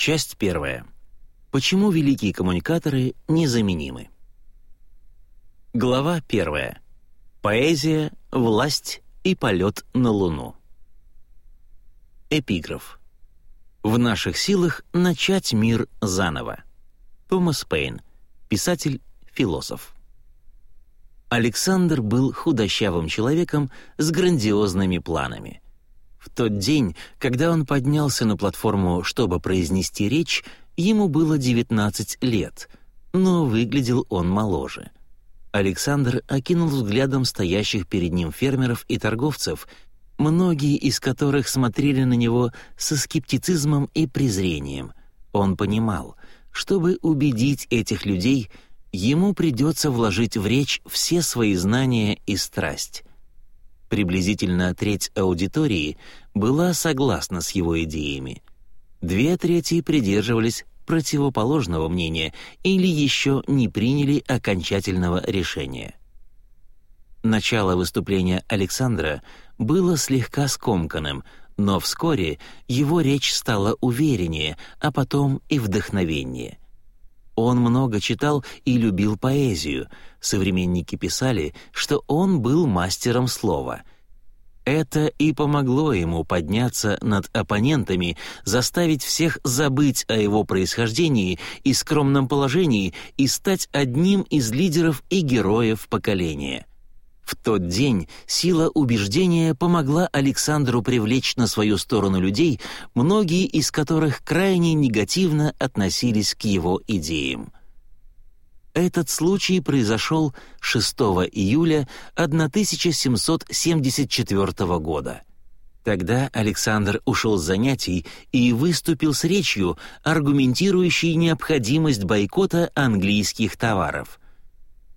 Часть первая. Почему великие коммуникаторы незаменимы? Глава первая. Поэзия, власть и полет на Луну. Эпиграф. В наших силах начать мир заново. Томас Пейн, писатель-философ. Александр был худощавым человеком с грандиозными планами. В тот день, когда он поднялся на платформу, чтобы произнести речь, ему было 19 лет, но выглядел он моложе. Александр окинул взглядом стоящих перед ним фермеров и торговцев, многие из которых смотрели на него со скептицизмом и презрением. Он понимал, чтобы убедить этих людей – ему придется вложить в речь все свои знания и страсть. Приблизительно треть аудитории была согласна с его идеями. Две трети придерживались противоположного мнения или еще не приняли окончательного решения. Начало выступления Александра было слегка скомканным, но вскоре его речь стала увереннее, а потом и вдохновеннее. Он много читал и любил поэзию. Современники писали, что он был мастером слова. Это и помогло ему подняться над оппонентами, заставить всех забыть о его происхождении и скромном положении и стать одним из лидеров и героев поколения. В тот день сила убеждения помогла Александру привлечь на свою сторону людей, многие из которых крайне негативно относились к его идеям. Этот случай произошел 6 июля 1774 года. Тогда Александр ушел с занятий и выступил с речью, аргументирующей необходимость бойкота английских товаров.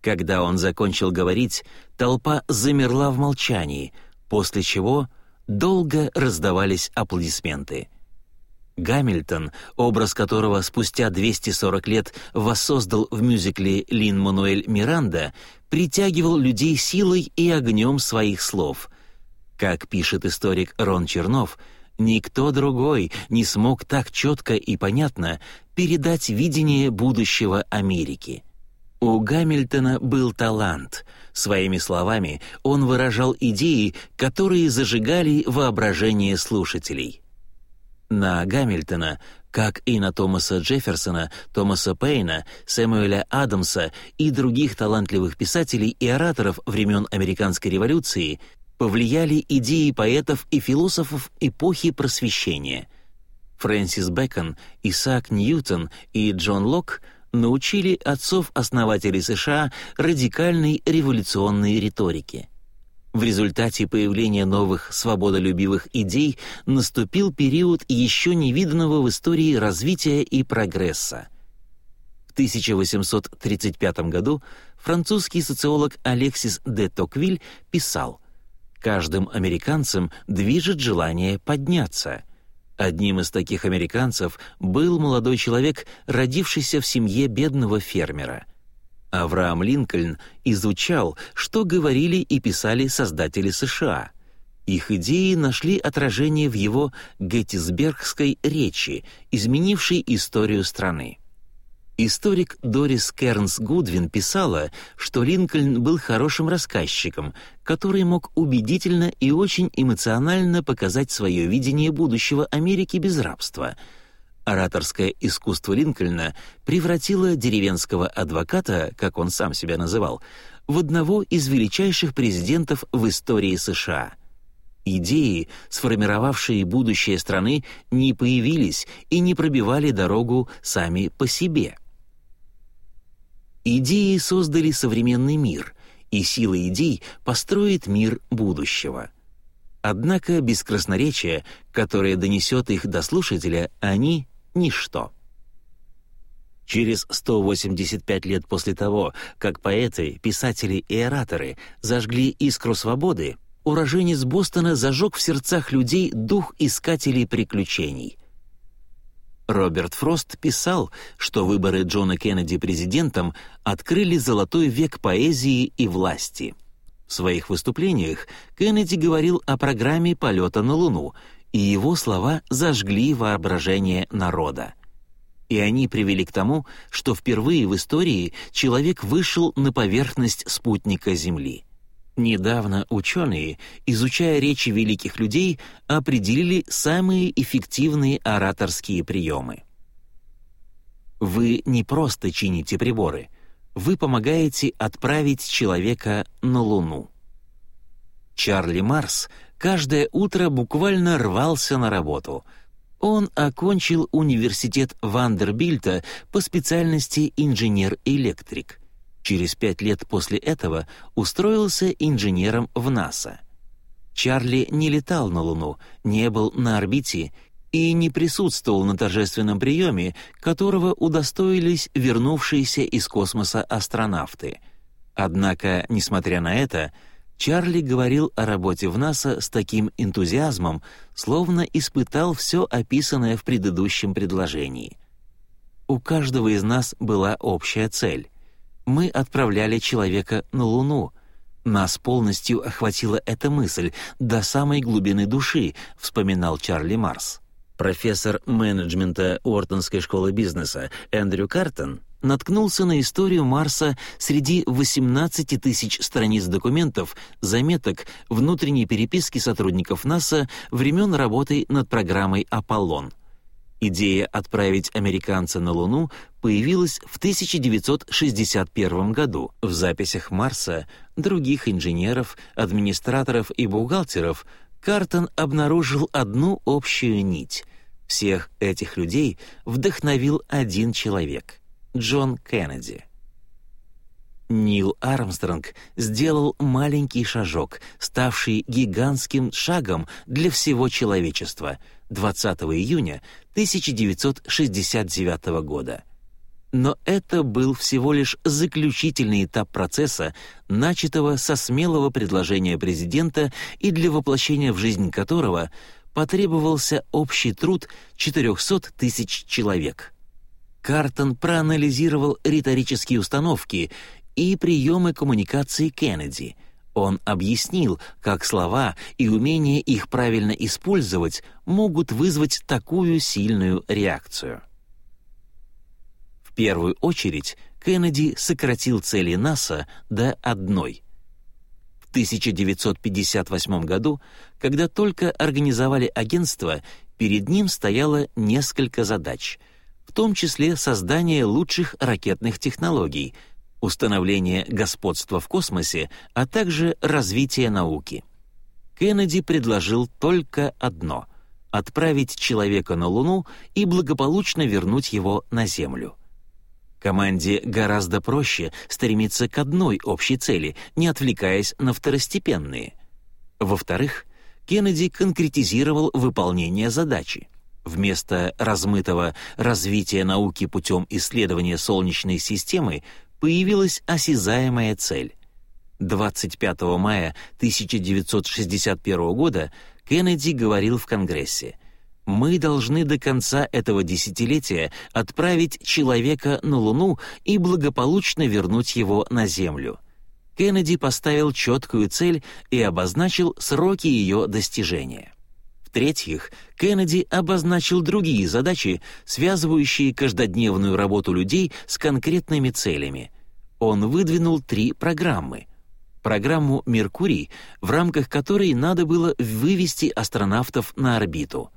Когда он закончил говорить, толпа замерла в молчании, после чего долго раздавались аплодисменты. Гамильтон, образ которого спустя 240 лет воссоздал в мюзикле Лин-Мануэль Миранда, притягивал людей силой и огнем своих слов. Как пишет историк Рон Чернов, никто другой не смог так четко и понятно передать видение будущего Америки. У Гамильтона был талант. Своими словами он выражал идеи, которые зажигали воображение слушателей. На Гамильтона, как и на Томаса Джефферсона, Томаса Пейна, Сэмюэля Адамса и других талантливых писателей и ораторов времен Американской революции, повлияли идеи поэтов и философов эпохи Просвещения. Фрэнсис Бэкон, Исаак Ньютон и Джон Локк научили отцов-основателей США радикальной революционной риторике. В результате появления новых свободолюбивых идей наступил период еще невиданного в истории развития и прогресса. В 1835 году французский социолог Алексис де Токвиль писал «Каждым американцем движет желание подняться». Одним из таких американцев был молодой человек, родившийся в семье бедного фермера. Авраам Линкольн изучал, что говорили и писали создатели США. Их идеи нашли отражение в его Геттисбергской речи, изменившей историю страны. Историк Дорис Кернс Гудвин писала, что Линкольн был хорошим рассказчиком, который мог убедительно и очень эмоционально показать свое видение будущего Америки без рабства. Ораторское искусство Линкольна превратило деревенского адвоката, как он сам себя называл, в одного из величайших президентов в истории США. Идеи, сформировавшие будущее страны, не появились и не пробивали дорогу сами по себе – Идеи создали современный мир, и сила идей построит мир будущего. Однако без красноречия, которое донесет их до слушателя, они — ничто. Через 185 лет после того, как поэты, писатели и ораторы зажгли искру свободы, уроженец Бостона зажег в сердцах людей дух искателей приключений — Роберт Фрост писал, что выборы Джона Кеннеди президентом открыли золотой век поэзии и власти. В своих выступлениях Кеннеди говорил о программе полета на Луну, и его слова зажгли воображение народа. и они привели к тому, что впервые в истории человек вышел на поверхность спутника Земли. Недавно ученые, изучая речи великих людей, определили самые эффективные ораторские приемы. Вы не просто чините приборы, вы помогаете отправить человека на Луну. Чарли Марс каждое утро буквально рвался на работу — он окончил университет Вандербильта по специальности инженер-электрик. Через пять лет после этого устроился инженером в НАСА. Чарли не летал на Луну, не был на орбите и не присутствовал на торжественном приеме, которого удостоились вернувшиеся из космоса астронавты. Однако, несмотря на это, Чарли говорил о работе в НАСА с таким энтузиазмом, словно испытал все описанное в предыдущем предложении. У каждого из нас была общая цель. Мы отправляли человека на Луну. Нас полностью охватила эта мысль до самой глубины души, вспоминал Чарли Марс. Профессор менеджмента Уортонской школы бизнеса Эндрю Картон наткнулся на историю Марса среди 18 тысяч страниц документов, заметок, внутренней переписки сотрудников НАСА времен работы над программой «Аполлон». Идея отправить американца на Луну появилась в 1961 году. В записях Марса других инженеров, администраторов и бухгалтеров Картон обнаружил одну общую нить. Всех этих людей вдохновил один человек — Джон Кеннеди. Нил Армстронг сделал маленький шажок, ставший гигантским шагом для всего человечества 20 июня 1969 года. Но это был всего лишь заключительный этап процесса, начатого со смелого предложения президента и для воплощения в жизнь которого потребовался общий труд 400 тысяч человек. Картон проанализировал риторические установки и приемы коммуникации Кеннеди. Он объяснил, как слова и умение их правильно использовать могут вызвать такую сильную реакцию. В первую очередь Кеннеди сократил цели НАСА до одной. В 1958 году, когда только организовали агентство, перед ним стояло несколько задач — в том числе создание лучших ракетных технологий, установление господства в космосе, а также развитие науки. Кеннеди предложил только одно — отправить человека на Луну и благополучно вернуть его на Землю. Команде гораздо проще стремиться к одной общей цели, не отвлекаясь на второстепенные. Во-вторых, Кеннеди конкретизировал выполнение задачи. Вместо размытого развития науки путем исследования Солнечной системы появилась осязаемая цель. 25 мая 1961 года Кеннеди говорил в Конгрессе, «Мы должны до конца этого десятилетия отправить человека на Луну и благополучно вернуть его на Землю». Кеннеди поставил четкую цель и обозначил сроки ее достижения. В-третьих, Кеннеди обозначил другие задачи, связывающие каждодневную работу людей с конкретными целями. Он выдвинул три программы. Программу «Меркурий», в рамках которой надо было вывести астронавтов на орбиту.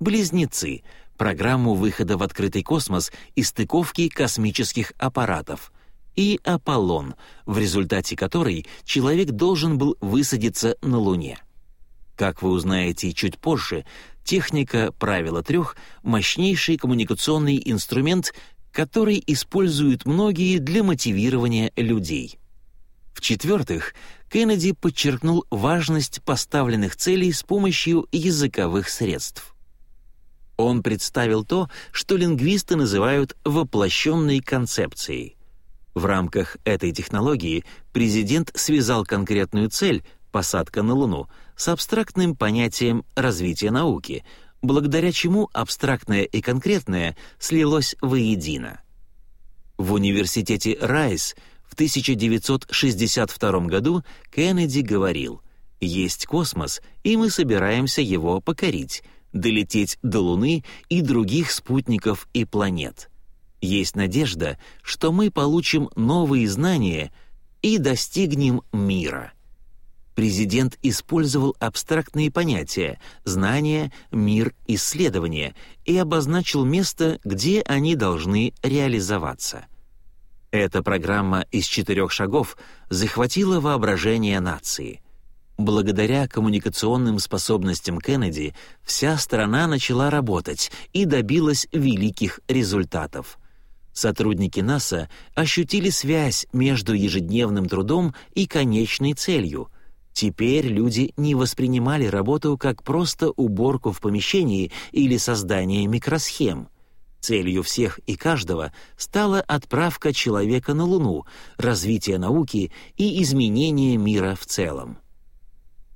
«Близнецы», программу выхода в открытый космос и стыковки космических аппаратов — и Аполлон, в результате которой человек должен был высадиться на Луне. Как вы узнаете чуть позже, техника правила трех — мощнейший коммуникационный инструмент, который используют многие для мотивирования людей. В-четвертых, Кеннеди подчеркнул важность поставленных целей с помощью языковых средств. Он представил то, что лингвисты называют воплощенной концепцией. В рамках этой технологии президент связал конкретную цель — посадка на Луну — с абстрактным понятием развития науки, благодаря чему абстрактное и конкретное слилось воедино. В университете Райс в 1962 году Кеннеди говорил «Есть космос, и мы собираемся его покорить, долететь до Луны и других спутников и планет». Есть надежда, что мы получим новые знания и достигнем мира. Президент использовал абстрактные понятия «знания», «мир», «исследование» и обозначил место, где они должны реализоваться. Эта программа из четырех шагов захватила воображение нации — Благодаря коммуникационным способностям Кеннеди вся страна начала работать и добилась великих результатов. Сотрудники НАСА ощутили связь между ежедневным трудом и конечной целью. Теперь люди не воспринимали работу как просто уборку в помещении или создание микросхем. Целью всех и каждого стала отправка человека на Луну, развитие науки и изменение мира в целом.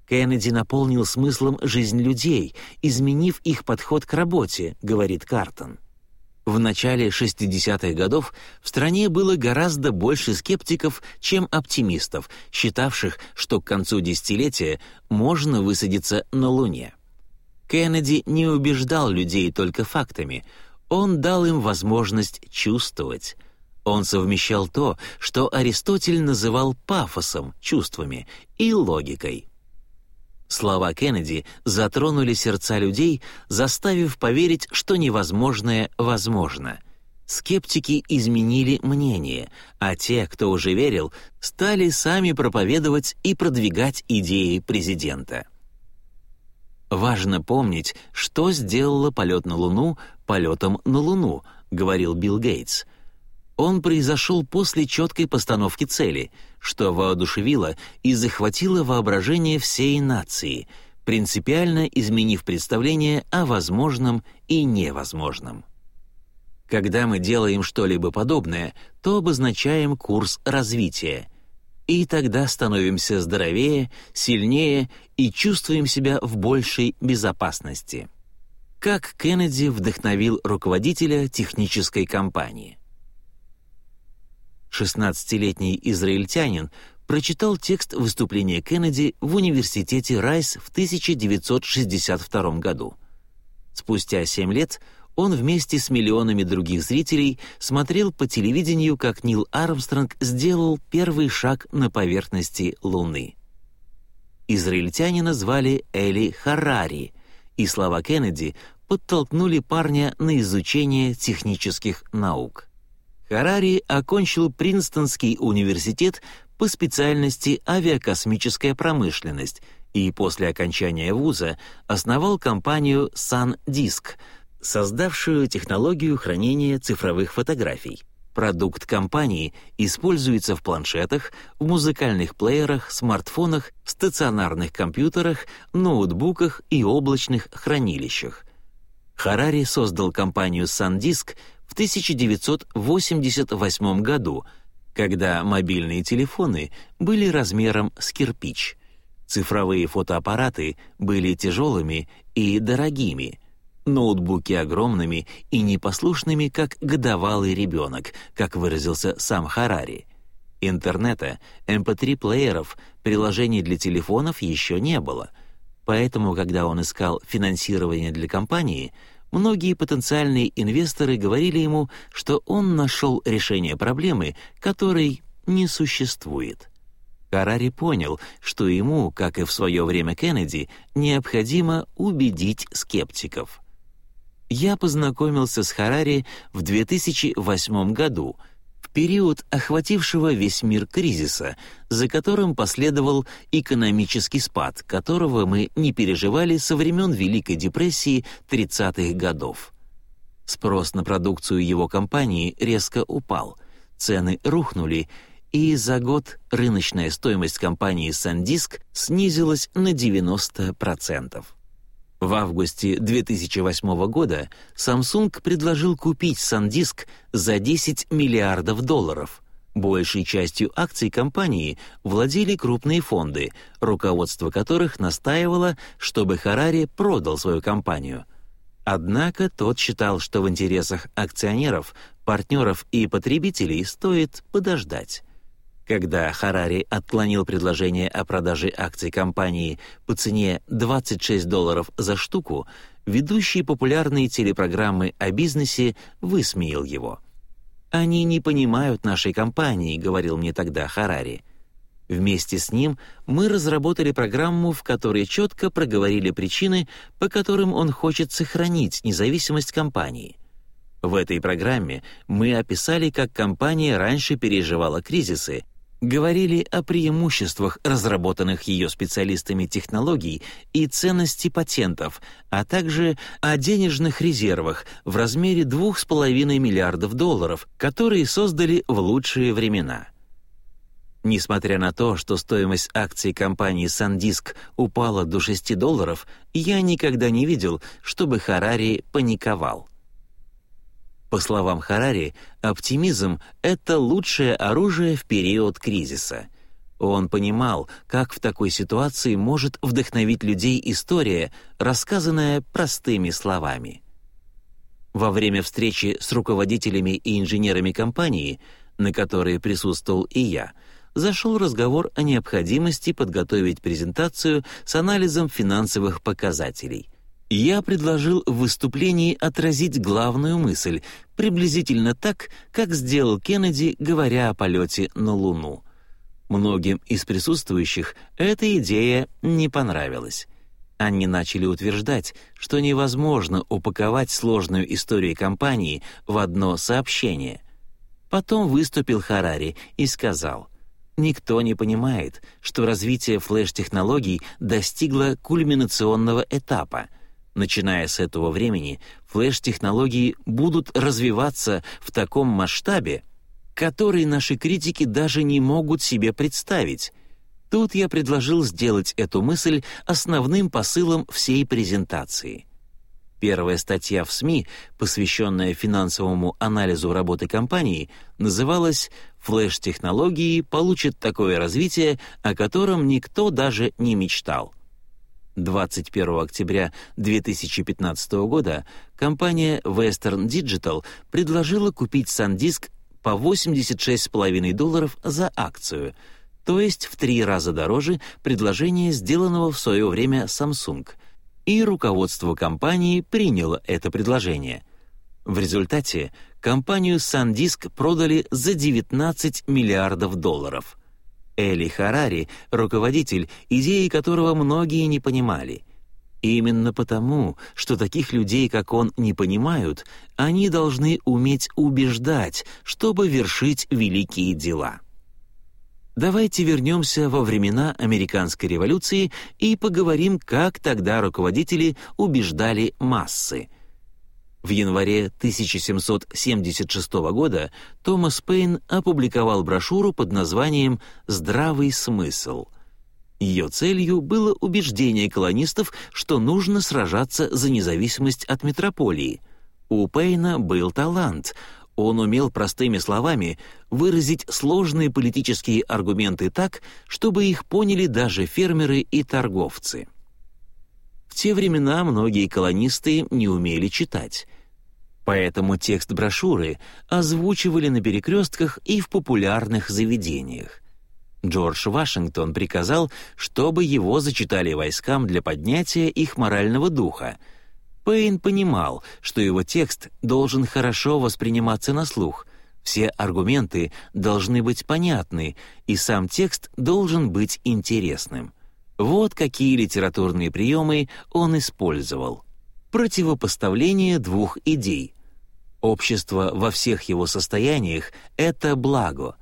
Кеннеди наполнил смыслом жизнь людей, изменив их подход к работе, говорит Картон. В начале 60-х годов в стране было гораздо больше скептиков, чем оптимистов, считавших, что к концу десятилетия можно высадиться на Луне. Кеннеди не убеждал людей только фактами, он дал им возможность чувствовать. Он совмещал то, что Аристотель называл пафосом, чувствами и логикой. Слова Кеннеди затронули сердца людей, заставив поверить, что невозможное возможно. Скептики изменили мнение, а те, кто уже верил, стали сами проповедовать и продвигать идеи президента. «Важно помнить, что сделало полет на Луну полетом на Луну», — говорил Билл Гейтс. Он произошел после четкой постановки цели — что воодушевило и захватило воображение всей нации, принципиально изменив представление о возможном и невозможном. Когда мы делаем что-либо подобное, то обозначаем курс развития, и тогда становимся здоровее, сильнее и чувствуем себя в большей безопасности. Как Кеннеди вдохновил руководителя технической компании. 16-летний израильтянин прочитал текст выступления Кеннеди в университете Райс в 1962 году. Спустя 7 лет он вместе с миллионами других зрителей смотрел по телевидению, как Нил Армстронг сделал первый шаг на поверхности Луны. Израильтянина звали Эли Харари, и слова Кеннеди подтолкнули парня на изучение технических наук. Харари окончил Принстонский университет по специальности авиакосмическая промышленность и после окончания вуза основал компанию SanDisk, создавшую технологию хранения цифровых фотографий. Продукт компании используется в планшетах, в музыкальных плеерах, смартфонах, стационарных компьютерах, ноутбуках и облачных хранилищах. Харари создал компанию SanDisk в 1988 году, когда мобильные телефоны были размером с кирпич. Цифровые фотоаппараты были тяжелыми и дорогими, ноутбуки огромными и непослушными, как годовалый ребенок, как выразился сам Харари. Интернета, MP3-плееров, эм приложений для телефонов еще не было. Поэтому, когда он искал финансирование для компании — Многие потенциальные инвесторы говорили ему, что он нашел решение проблемы, которой не существует. Карари понял, что ему, как и в свое время Кеннеди, необходимо убедить скептиков. Я познакомился с Харари в 2008 году — период охватившего весь мир кризиса, за которым последовал экономический спад, которого мы не переживали со времен Великой депрессии 30-х годов. Спрос на продукцию его компании резко упал, цены рухнули, и за год рыночная стоимость компании SanDisk снизилась на 90%. В августе 2008 года Samsung предложил купить SanDisk за 10 миллиардов долларов. Большей частью акций компании владели крупные фонды, руководство которых настаивало, чтобы Харари продал свою компанию. Однако тот считал, что в интересах акционеров, партнеров и потребителей стоит подождать. Когда Харари отклонил предложение о продаже акций компании по цене 26 долларов за штуку, ведущий популярные телепрограммы о бизнесе высмеял его. «Они не понимают нашей компании», — говорил мне тогда Харари. Вместе с ним мы разработали программу, в которой четко проговорили причины, по которым он хочет сохранить независимость компании. В этой программе мы описали, как компания раньше переживала кризисы, говорили о преимуществах разработанных ее специалистами технологий и ценности патентов, а также о денежных резервах в размере 2,5 миллиардов долларов, которые создали в лучшие времена. Несмотря на то, что стоимость акций компании SanDisk упала до 6 долларов, я никогда не видел, чтобы Харари паниковал. По словам Харари, оптимизм — это лучшее оружие в период кризиса. Он понимал, как в такой ситуации может вдохновить людей история, рассказанная простыми словами. Во время встречи с руководителями и инженерами компании, на которой присутствовал и я, зашел разговор о необходимости подготовить презентацию с анализом финансовых показателей я предложил в выступлении отразить главную мысль, приблизительно так, как сделал Кеннеди, говоря о полете на Луну. Многим из присутствующих эта идея не понравилась. Они начали утверждать, что невозможно упаковать сложную историю компании в одно сообщение. Потом выступил Харари и сказал, «Никто не понимает, что развитие флеш-технологий достигло кульминационного этапа — Начиная с этого времени, флеш-технологии будут развиваться в таком масштабе, который наши критики даже не могут себе представить. Тут я предложил сделать эту мысль основным посылом всей презентации. Первая статья в СМИ, посвященная финансовому анализу работы компании, называлась «Флэш-технологии получат такое развитие, о котором никто даже не мечтал». 21 октября 2015 года компания Western Digital предложила купить SanDisk по 86,5 долларов за акцию, то есть в три раза дороже предложения, сделанного в свое время Samsung. И руководство компании приняло это предложение. В результате компанию SanDisk продали за 19 миллиардов долларов – Эли Харари — руководитель, идеи которого многие не понимали. Именно потому, что таких людей, как он, не понимают, они должны уметь убеждать, чтобы вершить великие дела. Давайте вернемся во времена американской революции и поговорим, как тогда руководители убеждали массы — в январе 1776 года Томас Пейн опубликовал брошюру под названием «Здравый смысл». Ее целью было убеждение колонистов, что нужно сражаться за независимость от метрополии. У Пейна был талант. Он умел простыми словами выразить сложные политические аргументы так, чтобы их поняли даже фермеры и торговцы. В те времена многие колонисты не умели читать. Поэтому текст брошюры озвучивали на перекрестках и в популярных заведениях. Джордж Вашингтон приказал, чтобы его зачитали войскам для поднятия их морального духа. Пейн понимал, что его текст должен хорошо восприниматься на слух, все аргументы должны быть понятны, и сам текст должен быть интересным. Вот какие литературные приемы он использовал. Противопоставление двух идей. Общество во всех его состояниях — это благо,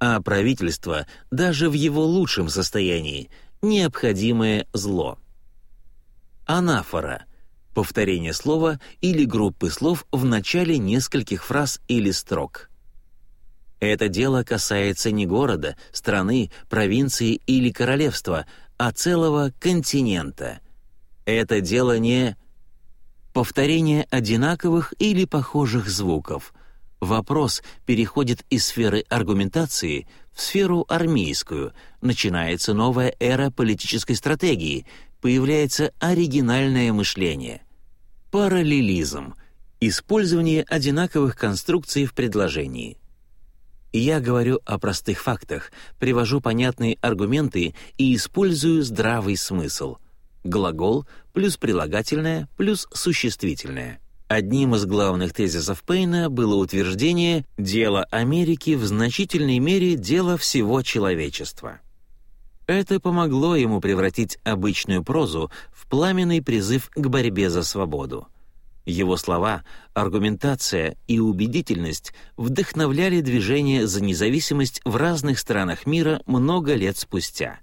а правительство даже в его лучшем состоянии — необходимое зло. Анафора — повторение слова или группы слов в начале нескольких фраз или строк — это дело касается не города, страны, провинции или королевства, а целого континента. Это дело не повторение одинаковых или похожих звуков. Вопрос переходит из сферы аргументации в сферу армейскую, начинается новая эра политической стратегии, появляется оригинальное мышление. Параллелизм — использование одинаковых конструкций в предложении — я говорю о простых фактах, привожу понятные аргументы и использую здравый смысл. Глагол плюс прилагательное плюс существительное. Одним из главных тезисов Пейна было утверждение «дело Америки в значительной мере дело всего человечества». Это помогло ему превратить обычную прозу в пламенный призыв к борьбе за свободу. Его слова, аргументация и убедительность вдохновляли движение за независимость в разных странах мира много лет спустя.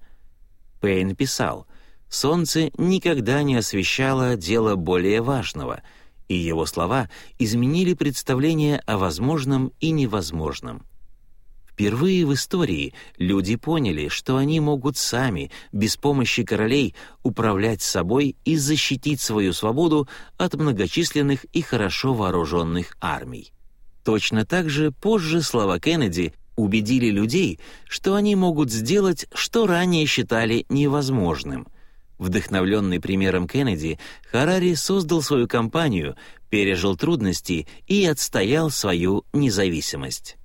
Пейн писал, «Солнце никогда не освещало дело более важного», и его слова изменили представление о возможном и невозможном. Впервые в истории люди поняли, что они могут сами, без помощи королей, управлять собой и защитить свою свободу от многочисленных и хорошо вооруженных армий. Точно так же позже слова Кеннеди убедили людей, что они могут сделать, что ранее считали невозможным. Вдохновленный примером Кеннеди, Харари создал свою компанию, пережил трудности и отстоял свою независимость.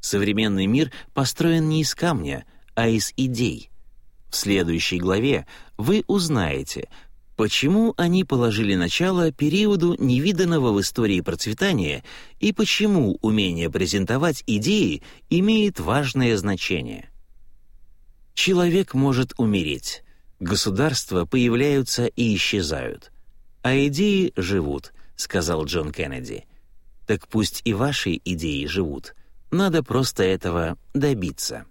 Современный мир построен не из камня, а из идей. В следующей главе вы узнаете, почему они положили начало периоду невиданного в истории процветания и почему умение презентовать идеи имеет важное значение. Человек может умереть, государства появляются и исчезают, а идеи живут, сказал Джон Кеннеди. Так пусть и ваши идеи живут. Надо просто этого добиться.